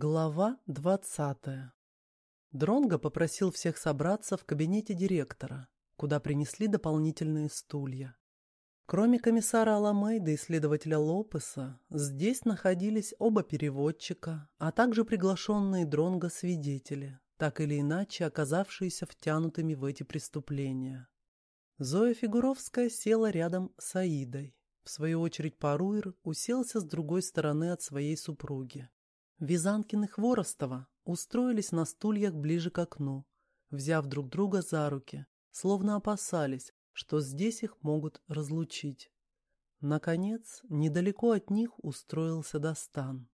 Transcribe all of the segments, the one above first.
Глава двадцатая. Дронго попросил всех собраться в кабинете директора, куда принесли дополнительные стулья. Кроме комиссара Аламейда и следователя Лопеса, здесь находились оба переводчика, а также приглашенные Дронго свидетели, так или иначе оказавшиеся втянутыми в эти преступления. Зоя Фигуровская села рядом с Аидой. В свою очередь Паруир уселся с другой стороны от своей супруги. Визанкин и Хворостова устроились на стульях ближе к окну, взяв друг друга за руки, словно опасались, что здесь их могут разлучить. Наконец, недалеко от них устроился Достан.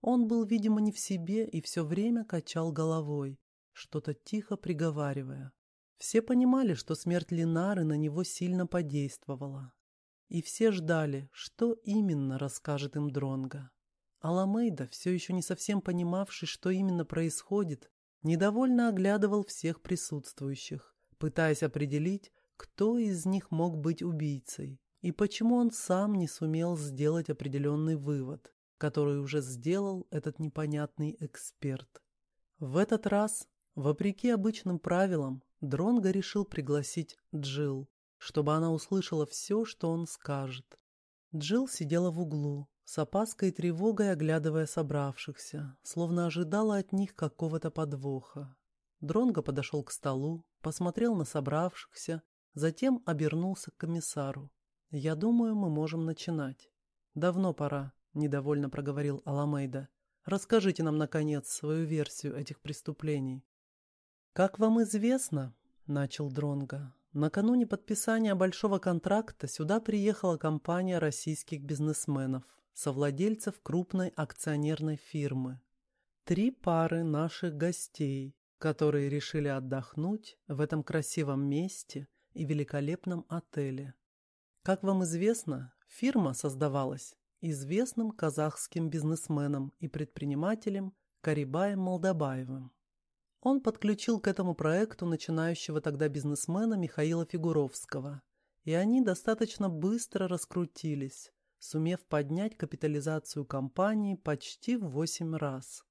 Он был, видимо, не в себе и все время качал головой, что-то тихо приговаривая. Все понимали, что смерть Линары на него сильно подействовала. И все ждали, что именно расскажет им Дронга. Аламейда, все еще не совсем понимавший, что именно происходит, недовольно оглядывал всех присутствующих, пытаясь определить, кто из них мог быть убийцей и почему он сам не сумел сделать определенный вывод, который уже сделал этот непонятный эксперт. В этот раз, вопреки обычным правилам, Дронго решил пригласить Джил, чтобы она услышала все, что он скажет. Джил сидела в углу, с опаской и тревогой оглядывая собравшихся, словно ожидала от них какого-то подвоха. Дронго подошел к столу, посмотрел на собравшихся, затем обернулся к комиссару. «Я думаю, мы можем начинать». «Давно пора», — недовольно проговорил Аламейда. «Расскажите нам, наконец, свою версию этих преступлений». «Как вам известно», — начал Дронго, накануне подписания большого контракта сюда приехала компания российских бизнесменов совладельцев крупной акционерной фирмы. Три пары наших гостей, которые решили отдохнуть в этом красивом месте и великолепном отеле. Как вам известно, фирма создавалась известным казахским бизнесменом и предпринимателем Карибаем Молдобаевым. Он подключил к этому проекту начинающего тогда бизнесмена Михаила Фигуровского, и они достаточно быстро раскрутились, сумев поднять капитализацию компании почти в 8 раз.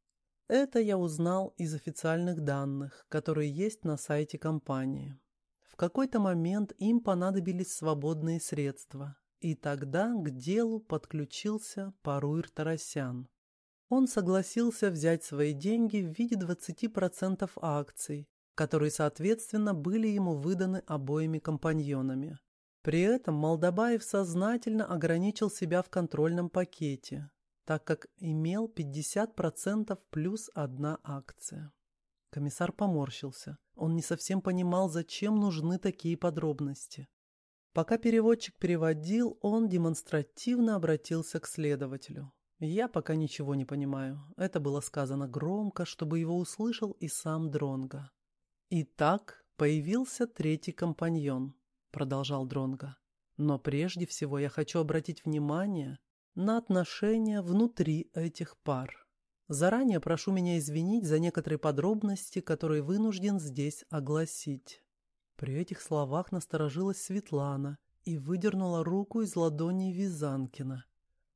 Это я узнал из официальных данных, которые есть на сайте компании. В какой-то момент им понадобились свободные средства, и тогда к делу подключился Паруир Тарасян. Он согласился взять свои деньги в виде 20% акций, которые, соответственно, были ему выданы обоими компаньонами. При этом Молдобаев сознательно ограничил себя в контрольном пакете, так как имел 50% плюс одна акция. Комиссар поморщился. Он не совсем понимал, зачем нужны такие подробности. Пока переводчик переводил, он демонстративно обратился к следователю. «Я пока ничего не понимаю». Это было сказано громко, чтобы его услышал и сам Дронга. Итак, появился третий компаньон продолжал Дронга. Но прежде всего я хочу обратить внимание на отношения внутри этих пар. Заранее прошу меня извинить за некоторые подробности, которые вынужден здесь огласить. При этих словах насторожилась Светлана и выдернула руку из ладони Визанкина.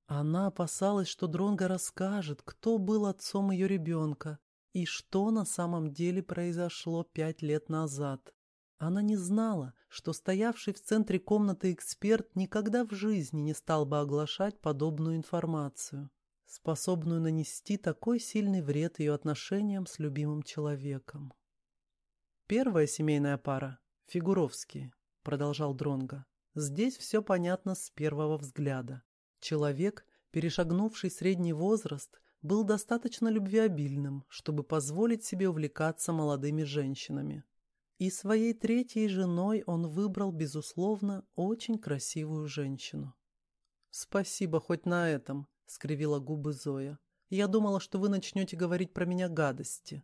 Она опасалась, что Дронго расскажет, кто был отцом ее ребенка и что на самом деле произошло пять лет назад. Она не знала, что стоявший в центре комнаты эксперт никогда в жизни не стал бы оглашать подобную информацию, способную нанести такой сильный вред ее отношениям с любимым человеком. Первая семейная пара — Фигуровские, продолжал Дронга. Здесь все понятно с первого взгляда. Человек, перешагнувший средний возраст, был достаточно любвеобильным, чтобы позволить себе увлекаться молодыми женщинами. И своей третьей женой он выбрал, безусловно, очень красивую женщину. «Спасибо хоть на этом», — скривила губы Зоя. «Я думала, что вы начнете говорить про меня гадости».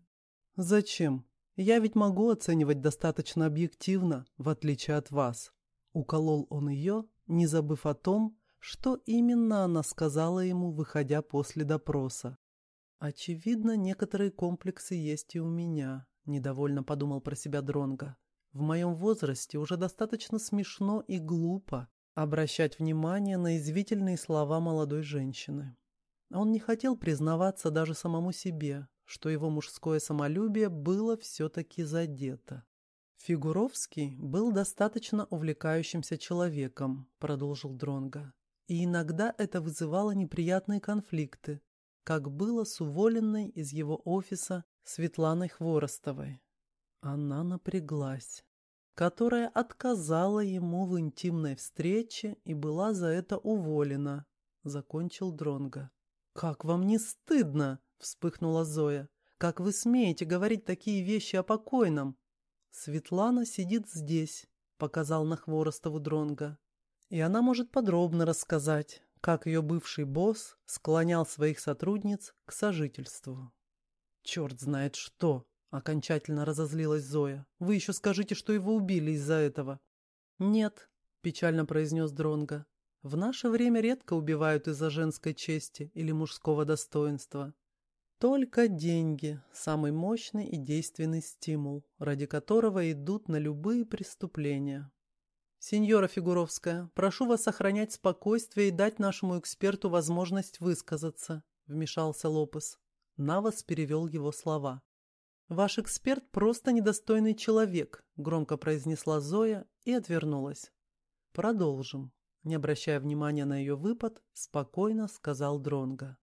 «Зачем? Я ведь могу оценивать достаточно объективно, в отличие от вас». Уколол он ее, не забыв о том, что именно она сказала ему, выходя после допроса. «Очевидно, некоторые комплексы есть и у меня», Недовольно подумал про себя Дронга. В моем возрасте уже достаточно смешно и глупо обращать внимание на извительные слова молодой женщины. Он не хотел признаваться даже самому себе, что его мужское самолюбие было все-таки задето. Фигуровский был достаточно увлекающимся человеком, продолжил Дронга, и иногда это вызывало неприятные конфликты, как было с уволенной из его офиса Светланой Хворостовой. Она напряглась, которая отказала ему в интимной встрече и была за это уволена, закончил Дронга. Как вам не стыдно? вспыхнула Зоя. Как вы смеете говорить такие вещи о покойном? Светлана сидит здесь, показал на Хворостову Дронга. И она может подробно рассказать, как ее бывший босс склонял своих сотрудниц к сожительству. «Черт знает что!» — окончательно разозлилась Зоя. «Вы еще скажите, что его убили из-за этого». «Нет», — печально произнес Дронга. «В наше время редко убивают из-за женской чести или мужского достоинства. Только деньги – самый мощный и действенный стимул, ради которого идут на любые преступления. Сеньора Фигуровская, прошу вас сохранять спокойствие и дать нашему эксперту возможность высказаться, вмешался Лопес. Навас перевел его слова. «Ваш эксперт просто недостойный человек», – громко произнесла Зоя и отвернулась. «Продолжим», – не обращая внимания на ее выпад, спокойно сказал Дронга.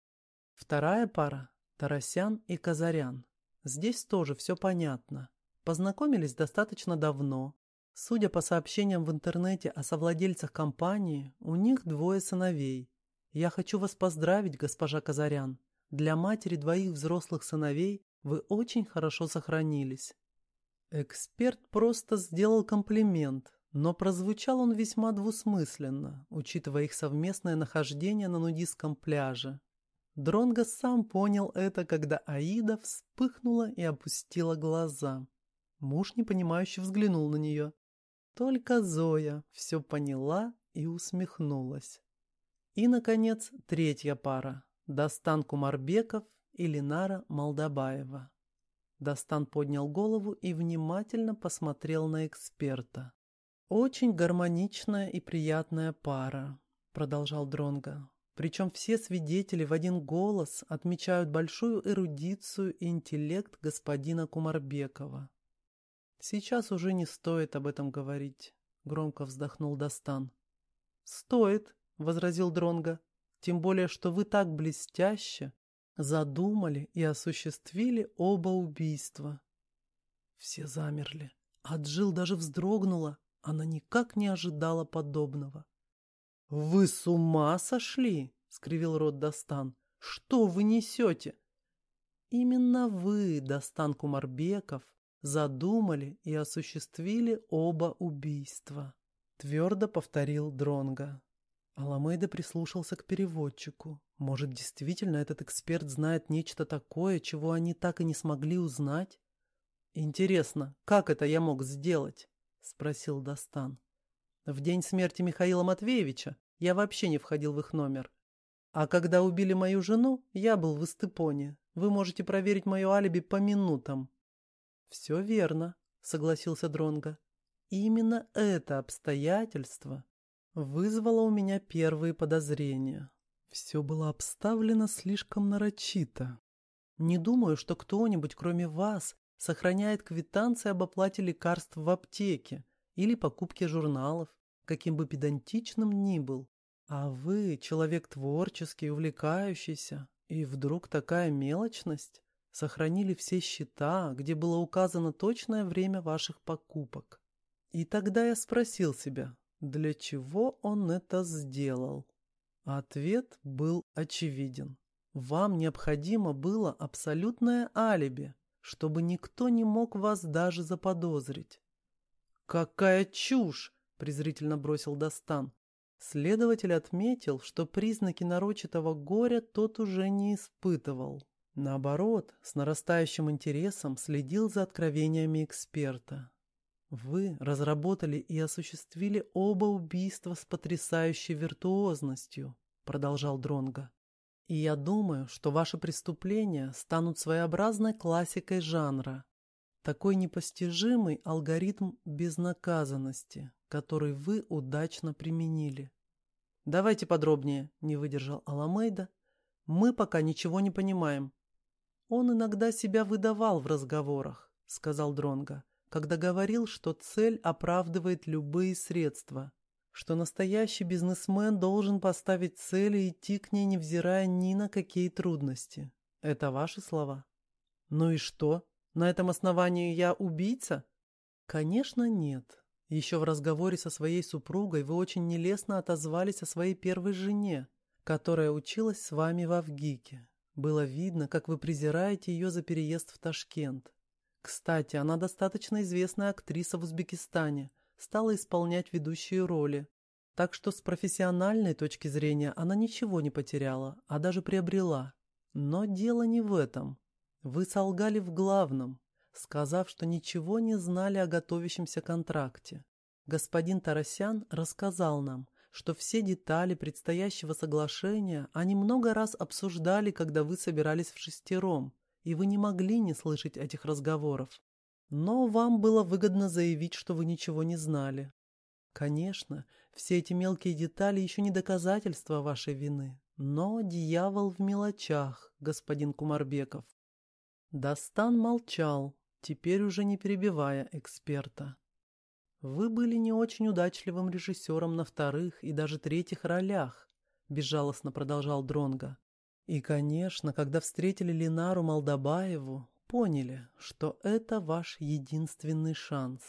Вторая пара Тарасян и Казарян. Здесь тоже все понятно. Познакомились достаточно давно. Судя по сообщениям в интернете о совладельцах компании, у них двое сыновей. Я хочу вас поздравить, госпожа Казарян. Для матери двоих взрослых сыновей вы очень хорошо сохранились. Эксперт просто сделал комплимент, но прозвучал он весьма двусмысленно, учитывая их совместное нахождение на нудистском пляже. Дронго сам понял это, когда Аида вспыхнула и опустила глаза. Муж непонимающе взглянул на нее. Только Зоя все поняла и усмехнулась. И, наконец, третья пара. Достан Кумарбеков и Ленара Молдобаева. Достан поднял голову и внимательно посмотрел на эксперта. «Очень гармоничная и приятная пара», — продолжал Дронга. Причем все свидетели в один голос отмечают большую эрудицию и интеллект господина Кумарбекова. «Сейчас уже не стоит об этом говорить», — громко вздохнул Достан. «Стоит», — возразил Дронга, «тем более, что вы так блестяще задумали и осуществили оба убийства». Все замерли. Отжил даже вздрогнула. Она никак не ожидала подобного. «Вы с ума сошли?» — скривил рот Достан. «Что вы несете?» «Именно вы, Достан Кумарбеков, задумали и осуществили оба убийства», — твердо повторил Дронга. Аламейда прислушался к переводчику. Может, действительно этот эксперт знает нечто такое, чего они так и не смогли узнать? «Интересно, как это я мог сделать?» — спросил Достан. В день смерти Михаила Матвеевича я вообще не входил в их номер. А когда убили мою жену, я был в Истепоне. Вы можете проверить мое алиби по минутам. Все верно, согласился Дронга. Именно это обстоятельство вызвало у меня первые подозрения. Все было обставлено слишком нарочито. Не думаю, что кто-нибудь, кроме вас, сохраняет квитанции об оплате лекарств в аптеке или покупке журналов, каким бы педантичным ни был. А вы человек творческий, увлекающийся, и вдруг такая мелочность? Сохранили все счета, где было указано точное время ваших покупок. И тогда я спросил себя, для чего он это сделал? Ответ был очевиден. Вам необходимо было абсолютное алиби, чтобы никто не мог вас даже заподозрить. «Какая чушь!» — презрительно бросил Достан. Следователь отметил, что признаки нарочитого горя тот уже не испытывал. Наоборот, с нарастающим интересом следил за откровениями эксперта. Вы разработали и осуществили оба убийства с потрясающей виртуозностью, продолжал Дронга. И я думаю, что ваши преступления станут своеобразной классикой жанра, такой непостижимый алгоритм безнаказанности, который вы удачно применили. Давайте подробнее, не выдержал Аламейда, Мы пока ничего не понимаем. Он иногда себя выдавал в разговорах, сказал Дронга, когда говорил, что цель оправдывает любые средства, что настоящий бизнесмен должен поставить цель и идти к ней, невзирая ни на какие трудности. Это ваши слова? Ну и что? На этом основании я убийца? Конечно, нет. Еще в разговоре со своей супругой вы очень нелестно отозвались о своей первой жене, которая училась с вами в Авгике. Было видно, как вы презираете ее за переезд в Ташкент. Кстати, она достаточно известная актриса в Узбекистане, стала исполнять ведущие роли. Так что с профессиональной точки зрения она ничего не потеряла, а даже приобрела. Но дело не в этом. Вы солгали в главном сказав, что ничего не знали о готовящемся контракте. Господин Тарасян рассказал нам, что все детали предстоящего соглашения они много раз обсуждали, когда вы собирались в шестером, и вы не могли не слышать этих разговоров. Но вам было выгодно заявить, что вы ничего не знали. Конечно, все эти мелкие детали еще не доказательства вашей вины, но дьявол в мелочах, господин Кумарбеков. Дастан молчал, теперь уже не перебивая эксперта. «Вы были не очень удачливым режиссером на вторых и даже третьих ролях», — безжалостно продолжал Дронга. «И, конечно, когда встретили Линару Молдобаеву, поняли, что это ваш единственный шанс.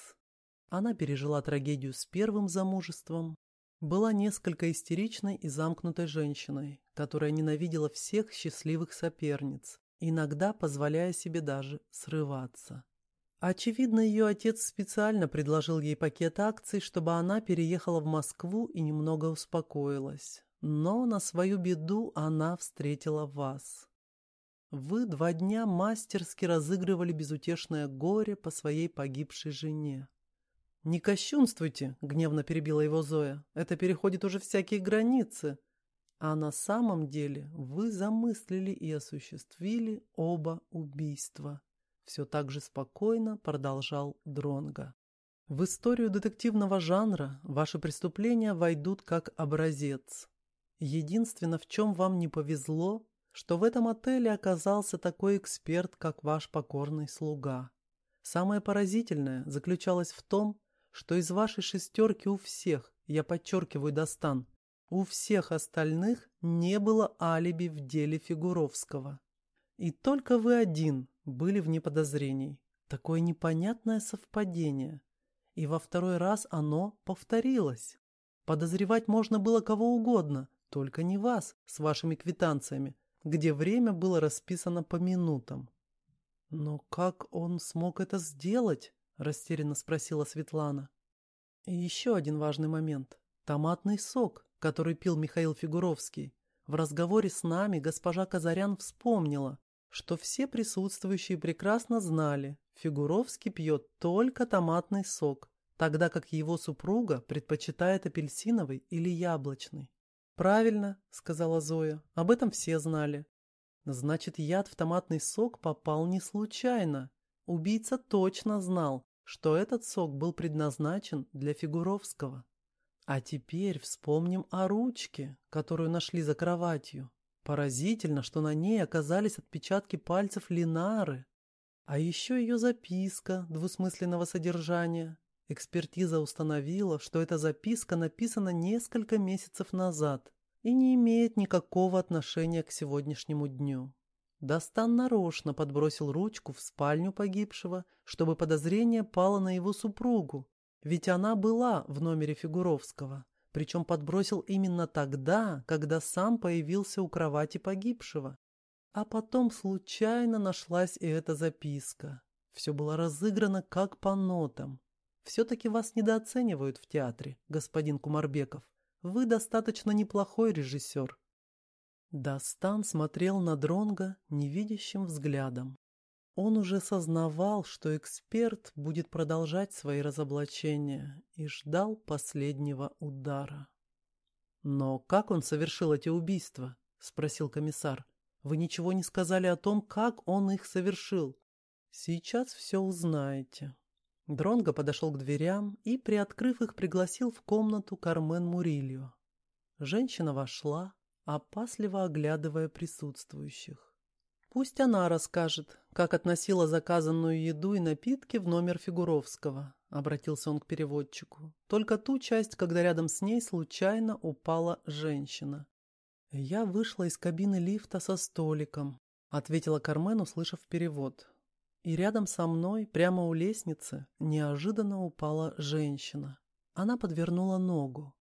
Она пережила трагедию с первым замужеством, была несколько истеричной и замкнутой женщиной, которая ненавидела всех счастливых соперниц, иногда позволяя себе даже срываться. Очевидно, ее отец специально предложил ей пакет акций, чтобы она переехала в Москву и немного успокоилась. Но на свою беду она встретила вас. Вы два дня мастерски разыгрывали безутешное горе по своей погибшей жене. «Не кощунствуйте», — гневно перебила его Зоя. «Это переходит уже всякие границы. А на самом деле вы замыслили и осуществили оба убийства. Все так же спокойно продолжал Дронга. В историю детективного жанра ваши преступления войдут как образец. Единственное, в чем вам не повезло, что в этом отеле оказался такой эксперт, как ваш покорный слуга. Самое поразительное заключалось в том, что из вашей шестерки у всех, я подчеркиваю, достан, у всех остальных не было алиби в деле Фигуровского. И только вы один были вне подозрений. Такое непонятное совпадение. И во второй раз оно повторилось. Подозревать можно было кого угодно, только не вас с вашими квитанциями, где время было расписано по минутам. «Но как он смог это сделать?» – растерянно спросила Светлана. И еще один важный момент. Томатный сок который пил Михаил Фигуровский, в разговоре с нами госпожа Казарян вспомнила, что все присутствующие прекрасно знали, Фигуровский пьет только томатный сок, тогда как его супруга предпочитает апельсиновый или яблочный. «Правильно», — сказала Зоя, — «об этом все знали». «Значит, яд в томатный сок попал не случайно. Убийца точно знал, что этот сок был предназначен для Фигуровского». А теперь вспомним о ручке, которую нашли за кроватью. Поразительно, что на ней оказались отпечатки пальцев Линары. А еще ее записка двусмысленного содержания. Экспертиза установила, что эта записка написана несколько месяцев назад и не имеет никакого отношения к сегодняшнему дню. Достан нарочно подбросил ручку в спальню погибшего, чтобы подозрение пало на его супругу, ведь она была в номере Фигуровского, причем подбросил именно тогда, когда сам появился у кровати погибшего. А потом случайно нашлась и эта записка. Все было разыграно как по нотам. Все-таки вас недооценивают в театре, господин Кумарбеков. Вы достаточно неплохой режиссер. Дастан смотрел на Дронга невидящим взглядом. Он уже сознавал, что эксперт будет продолжать свои разоблачения и ждал последнего удара. «Но как он совершил эти убийства?» — спросил комиссар. «Вы ничего не сказали о том, как он их совершил. Сейчас все узнаете». Дронго подошел к дверям и, приоткрыв их, пригласил в комнату Кармен Мурильо. Женщина вошла, опасливо оглядывая присутствующих. Пусть она расскажет, как относила заказанную еду и напитки в номер Фигуровского, обратился он к переводчику. Только ту часть, когда рядом с ней случайно упала женщина. Я вышла из кабины лифта со столиком, ответила Кармен, услышав перевод. И рядом со мной, прямо у лестницы, неожиданно упала женщина. Она подвернула ногу.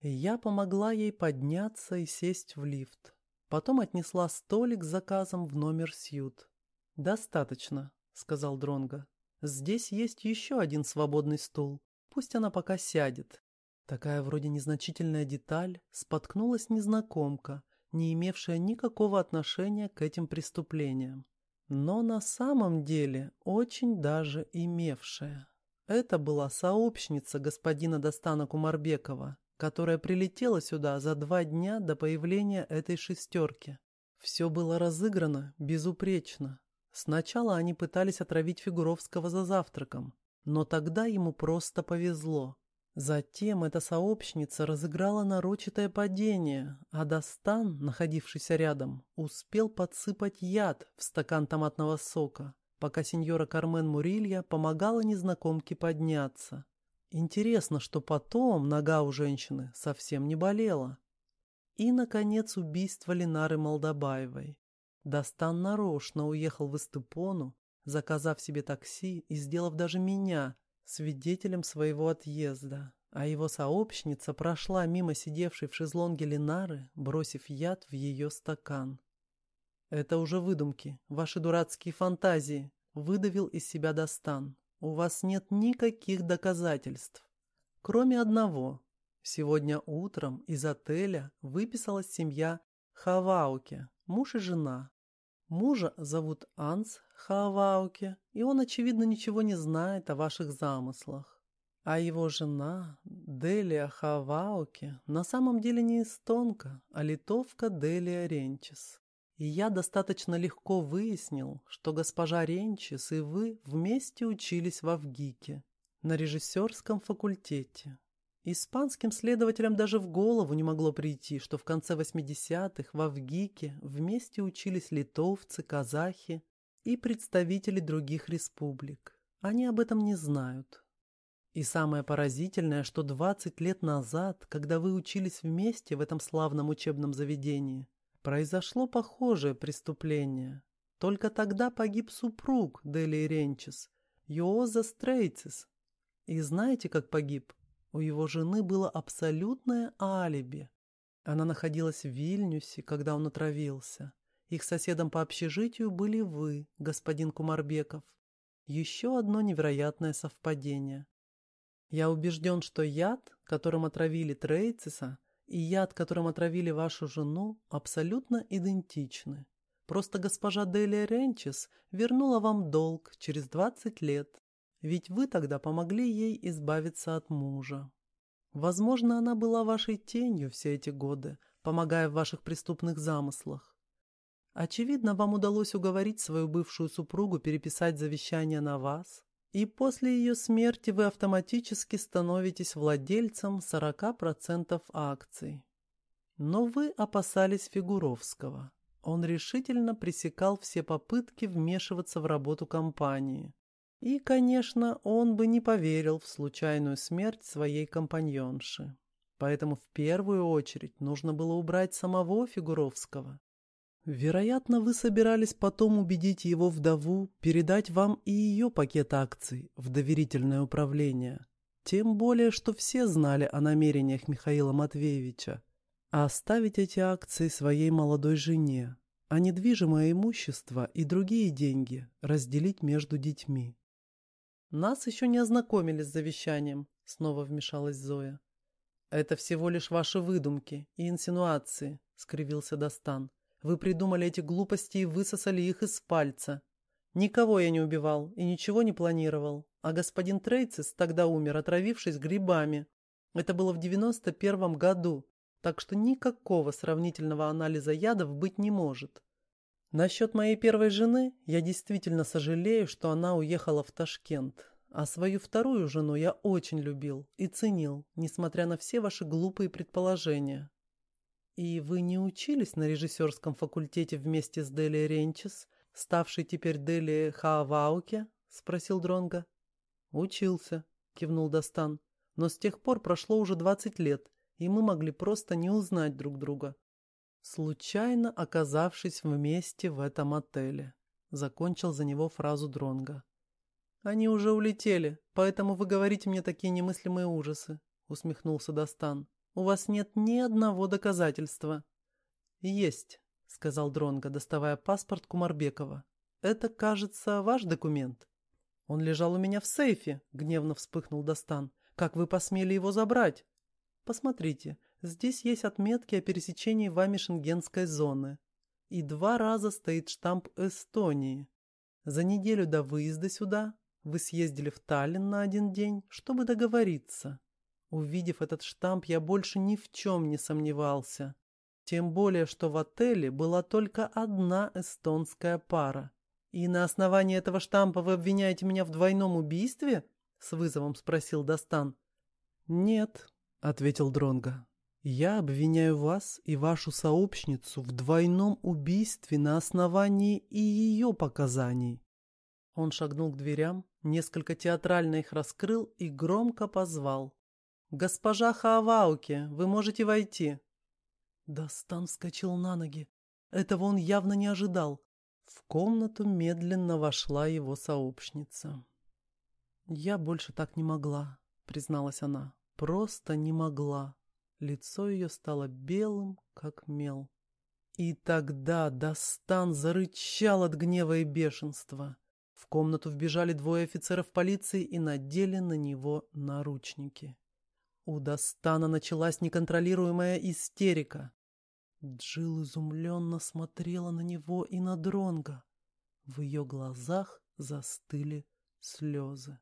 И я помогла ей подняться и сесть в лифт. Потом отнесла столик с заказом в номер Сьют. «Достаточно», — сказал Дронго. «Здесь есть еще один свободный стул. Пусть она пока сядет». Такая вроде незначительная деталь споткнулась незнакомка, не имевшая никакого отношения к этим преступлениям. Но на самом деле очень даже имевшая. Это была сообщница господина Достана Кумарбекова, которая прилетела сюда за два дня до появления этой шестерки. Все было разыграно безупречно. Сначала они пытались отравить Фигуровского за завтраком, но тогда ему просто повезло. Затем эта сообщница разыграла нарочитое падение, а Достан, находившийся рядом, успел подсыпать яд в стакан томатного сока, пока сеньора Кармен Мурилья помогала незнакомке подняться. Интересно, что потом нога у женщины совсем не болела. И, наконец, убийство Ленары Молдобаевой. Достан нарочно уехал в Эстепону, заказав себе такси и сделав даже меня свидетелем своего отъезда. А его сообщница прошла мимо сидевшей в шезлонге Ленары, бросив яд в ее стакан. «Это уже выдумки, ваши дурацкие фантазии», — выдавил из себя Достан. «У вас нет никаких доказательств. Кроме одного. Сегодня утром из отеля выписалась семья Хавауке, муж и жена. Мужа зовут Анс Хавауке, и он, очевидно, ничего не знает о ваших замыслах. А его жена, Делия Хавауке, на самом деле не эстонка, а литовка Делия Ренчес. И я достаточно легко выяснил, что госпожа Ренчес и вы вместе учились в Авгике, на режиссерском факультете. Испанским следователям даже в голову не могло прийти, что в конце 80-х в Авгике вместе учились литовцы, казахи и представители других республик. Они об этом не знают. И самое поразительное, что 20 лет назад, когда вы учились вместе в этом славном учебном заведении, Произошло похожее преступление. Только тогда погиб супруг Дели Ренчес, Йооза Стрейцис. И знаете, как погиб? У его жены было абсолютное алиби. Она находилась в Вильнюсе, когда он отравился. Их соседом по общежитию были вы, господин Кумарбеков. Еще одно невероятное совпадение. Я убежден, что яд, которым отравили Трейциса, и яд, которым отравили вашу жену, абсолютно идентичны. Просто госпожа Делия Ренчес вернула вам долг через 20 лет, ведь вы тогда помогли ей избавиться от мужа. Возможно, она была вашей тенью все эти годы, помогая в ваших преступных замыслах. Очевидно, вам удалось уговорить свою бывшую супругу переписать завещание на вас, и после ее смерти вы автоматически становитесь владельцем 40% акций. Но вы опасались Фигуровского. Он решительно пресекал все попытки вмешиваться в работу компании. И, конечно, он бы не поверил в случайную смерть своей компаньонши. Поэтому в первую очередь нужно было убрать самого Фигуровского. Вероятно, вы собирались потом убедить его вдову передать вам и ее пакет акций в доверительное управление. Тем более, что все знали о намерениях Михаила Матвеевича. А оставить эти акции своей молодой жене, а недвижимое имущество и другие деньги разделить между детьми. «Нас еще не ознакомили с завещанием», — снова вмешалась Зоя. «Это всего лишь ваши выдумки и инсинуации», — скривился Достан. Вы придумали эти глупости и высосали их из пальца. Никого я не убивал и ничего не планировал. А господин Трейцис тогда умер, отравившись грибами. Это было в девяносто первом году, так что никакого сравнительного анализа ядов быть не может. Насчет моей первой жены я действительно сожалею, что она уехала в Ташкент. А свою вторую жену я очень любил и ценил, несмотря на все ваши глупые предположения. «И вы не учились на режиссерском факультете вместе с Дели Ренчес, ставшей теперь Дели Хаавауке?» — спросил Дронга. «Учился», — кивнул Достан. «Но с тех пор прошло уже двадцать лет, и мы могли просто не узнать друг друга, случайно оказавшись вместе в этом отеле», — закончил за него фразу Дронга. «Они уже улетели, поэтому вы говорите мне такие немыслимые ужасы», — усмехнулся Достан. «У вас нет ни одного доказательства». «Есть», — сказал Дронга, доставая паспорт Кумарбекова. «Это, кажется, ваш документ». «Он лежал у меня в сейфе», — гневно вспыхнул Достан. «Как вы посмели его забрать?» «Посмотрите, здесь есть отметки о пересечении вами шенгенской зоны. И два раза стоит штамп Эстонии. За неделю до выезда сюда вы съездили в Таллин на один день, чтобы договориться. Увидев этот штамп, я больше ни в чем не сомневался. Тем более, что в отеле была только одна эстонская пара. «И на основании этого штампа вы обвиняете меня в двойном убийстве?» — с вызовом спросил Достан. «Нет», — ответил Дронга. «Я обвиняю вас и вашу сообщницу в двойном убийстве на основании и ее показаний». Он шагнул к дверям, несколько театрально их раскрыл и громко позвал. «Госпожа Хаавауке, вы можете войти». Достан вскочил на ноги. Этого он явно не ожидал. В комнату медленно вошла его сообщница. «Я больше так не могла», — призналась она. «Просто не могла». Лицо ее стало белым, как мел. И тогда Достан зарычал от гнева и бешенства. В комнату вбежали двое офицеров полиции и надели на него наручники. У Достана началась неконтролируемая истерика. Джилл изумленно смотрела на него и на Дронга. В ее глазах застыли слезы.